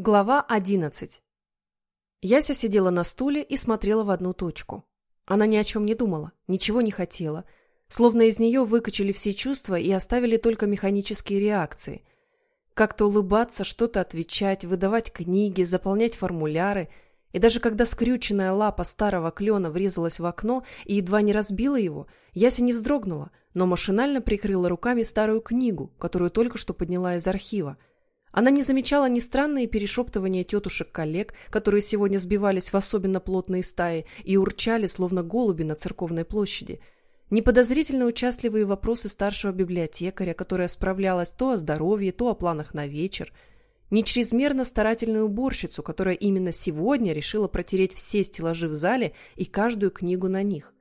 Глава 11 Яся сидела на стуле и смотрела в одну точку. Она ни о чем не думала, ничего не хотела, словно из нее выкачали все чувства и оставили только механические реакции. Как-то улыбаться, что-то отвечать, выдавать книги, заполнять формуляры. И даже когда скрюченная лапа старого клена врезалась в окно и едва не разбила его, Яся не вздрогнула, но машинально прикрыла руками старую книгу, которую только что подняла из архива – она не замечала ни странные перешептывания тетушек-коллег, которые сегодня сбивались в особенно плотные стаи и урчали, словно голуби на церковной площади, ни подозрительно участливые вопросы старшего библиотекаря, которая справлялась то о здоровье, то о планах на вечер, ни чрезмерно старательную уборщицу, которая именно сегодня решила протереть все стеллажи в зале и каждую книгу на них.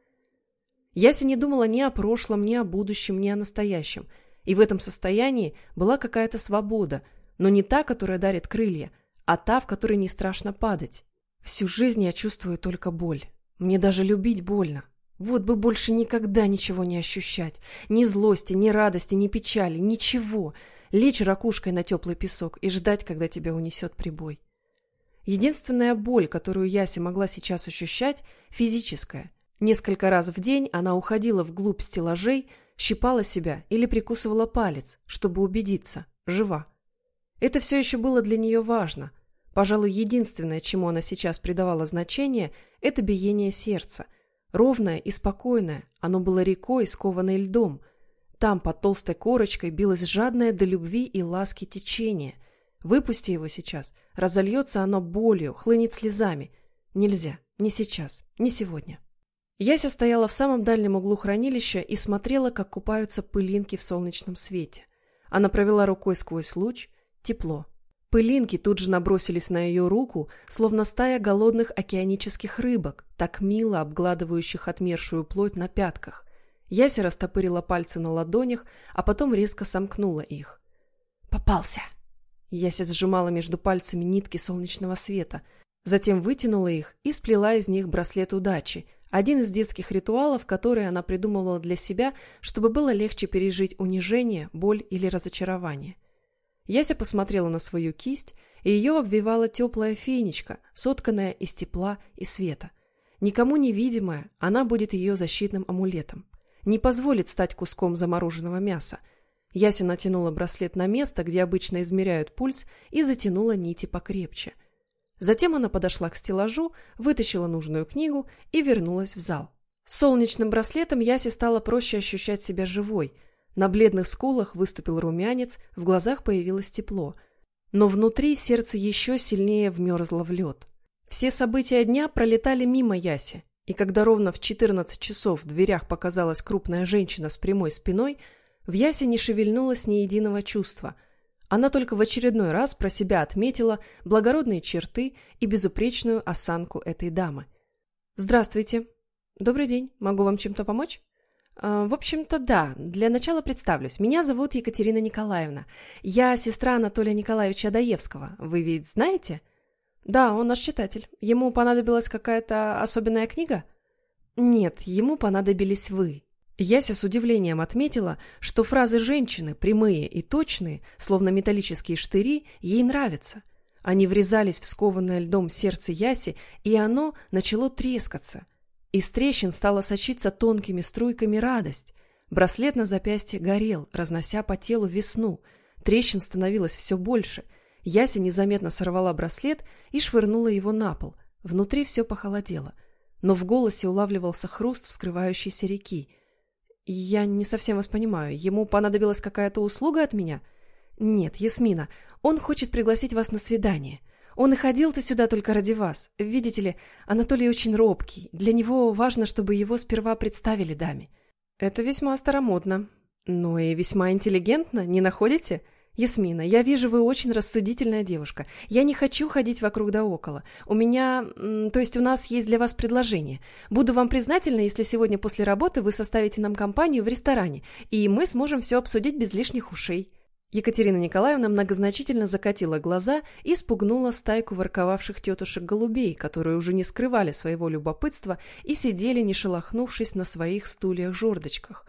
Яся не думала ни о прошлом, ни о будущем, ни о настоящем, и в этом состоянии была какая-то свобода – но не та, которая дарит крылья, а та, в которой не страшно падать. Всю жизнь я чувствую только боль. Мне даже любить больно. Вот бы больше никогда ничего не ощущать. Ни злости, ни радости, ни печали, ничего. Лечь ракушкой на теплый песок и ждать, когда тебя унесет прибой. Единственная боль, которую Яся могла сейчас ощущать, физическая. Несколько раз в день она уходила вглубь стеллажей, щипала себя или прикусывала палец, чтобы убедиться – жива. Это все еще было для нее важно. Пожалуй, единственное, чему она сейчас придавала значение, это биение сердца. Ровное и спокойное, оно было рекой, скованной льдом. Там, под толстой корочкой, билось жадное до любви и ласки течение. Выпусти его сейчас, разольется оно болью, хлынет слезами. Нельзя, не сейчас, не сегодня. Яся стояла в самом дальнем углу хранилища и смотрела, как купаются пылинки в солнечном свете. Она провела рукой сквозь луч, Тепло. Пылинки тут же набросились на ее руку, словно стая голодных океанических рыбок, так мило обгладывающих отмершую плоть на пятках. Яся растопырила пальцы на ладонях, а потом резко сомкнула их. «Попался!» Яся сжимала между пальцами нитки солнечного света, затем вытянула их и сплела из них браслет удачи, один из детских ритуалов, которые она придумывала для себя, чтобы было легче пережить унижение, боль или разочарование. Яся посмотрела на свою кисть, и ее обвивала теплая фенечка, сотканная из тепла и света. Никому невидимая, она будет ее защитным амулетом. Не позволит стать куском замороженного мяса. Яся натянула браслет на место, где обычно измеряют пульс, и затянула нити покрепче. Затем она подошла к стеллажу, вытащила нужную книгу и вернулась в зал. С солнечным браслетом Ясе стало проще ощущать себя живой – на бледных скулах выступил румянец, в глазах появилось тепло. Но внутри сердце еще сильнее вмерзло в лед. Все события дня пролетали мимо Яси, и когда ровно в 14 часов в дверях показалась крупная женщина с прямой спиной, в Ясе не шевельнулось ни единого чувства. Она только в очередной раз про себя отметила благородные черты и безупречную осанку этой дамы. «Здравствуйте. Добрый день. Могу вам чем-то помочь?» А, в общем-то, да. Для начала представлюсь. Меня зовут Екатерина Николаевна. Я сестра Анатолия Николаевича Адаевского. Вы ведь знаете? Да, он наш читатель. Ему понадобилась какая-то особенная книга? Нет, ему понадобились вы. Яся с удивлением отметила, что фразы женщины, прямые и точные, словно металлические штыри, ей нравятся. Они врезались в скованное льдом сердце Яси, и оно начало трескаться – из трещин стала сочиться тонкими струйками радость. Браслет на запястье горел, разнося по телу весну. Трещин становилось все больше. Яся незаметно сорвала браслет и швырнула его на пол. Внутри все похолодело. Но в голосе улавливался хруст вскрывающейся реки. «Я не совсем вас понимаю. Ему понадобилась какая-то услуга от меня?» «Нет, Ясмина, он хочет пригласить вас на свидание. Он и ходил-то сюда только ради вас. Видите ли, Анатолий очень робкий. Для него важно, чтобы его сперва представили даме. Это весьма старомодно. Но и весьма интеллигентно, не находите? Ясмина, я вижу, вы очень рассудительная девушка. Я не хочу ходить вокруг да около. У меня... То есть у нас есть для вас предложение. Буду вам признательна, если сегодня после работы вы составите нам компанию в ресторане, и мы сможем все обсудить без лишних ушей. Екатерина Николаевна многозначительно закатила глаза и спугнула стайку ворковавших тетушек-голубей, которые уже не скрывали своего любопытства и сидели, не шелохнувшись на своих стульях-жердочках.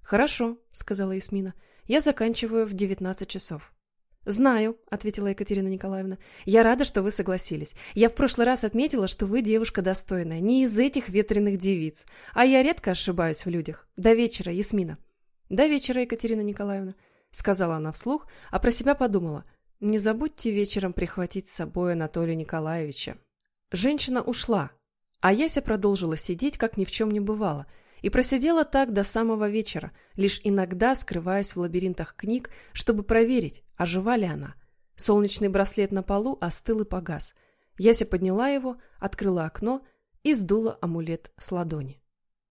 «Хорошо», — сказала Ясмина, — «я заканчиваю в девятнадцать часов». «Знаю», — ответила Екатерина Николаевна. «Я рада, что вы согласились. Я в прошлый раз отметила, что вы девушка достойная, не из этих ветреных девиц. А я редко ошибаюсь в людях. До вечера, Ясмина». «До вечера, Екатерина Николаевна», — сказала она вслух, а про себя подумала. «Не забудьте вечером прихватить с собой Анатолия Николаевича». Женщина ушла, а Яся продолжила сидеть, как ни в чем не бывало — и просидела так до самого вечера, лишь иногда скрываясь в лабиринтах книг, чтобы проверить, ожива ли она. Солнечный браслет на полу остыл и погас. Яся подняла его, открыла окно и сдула амулет с ладони.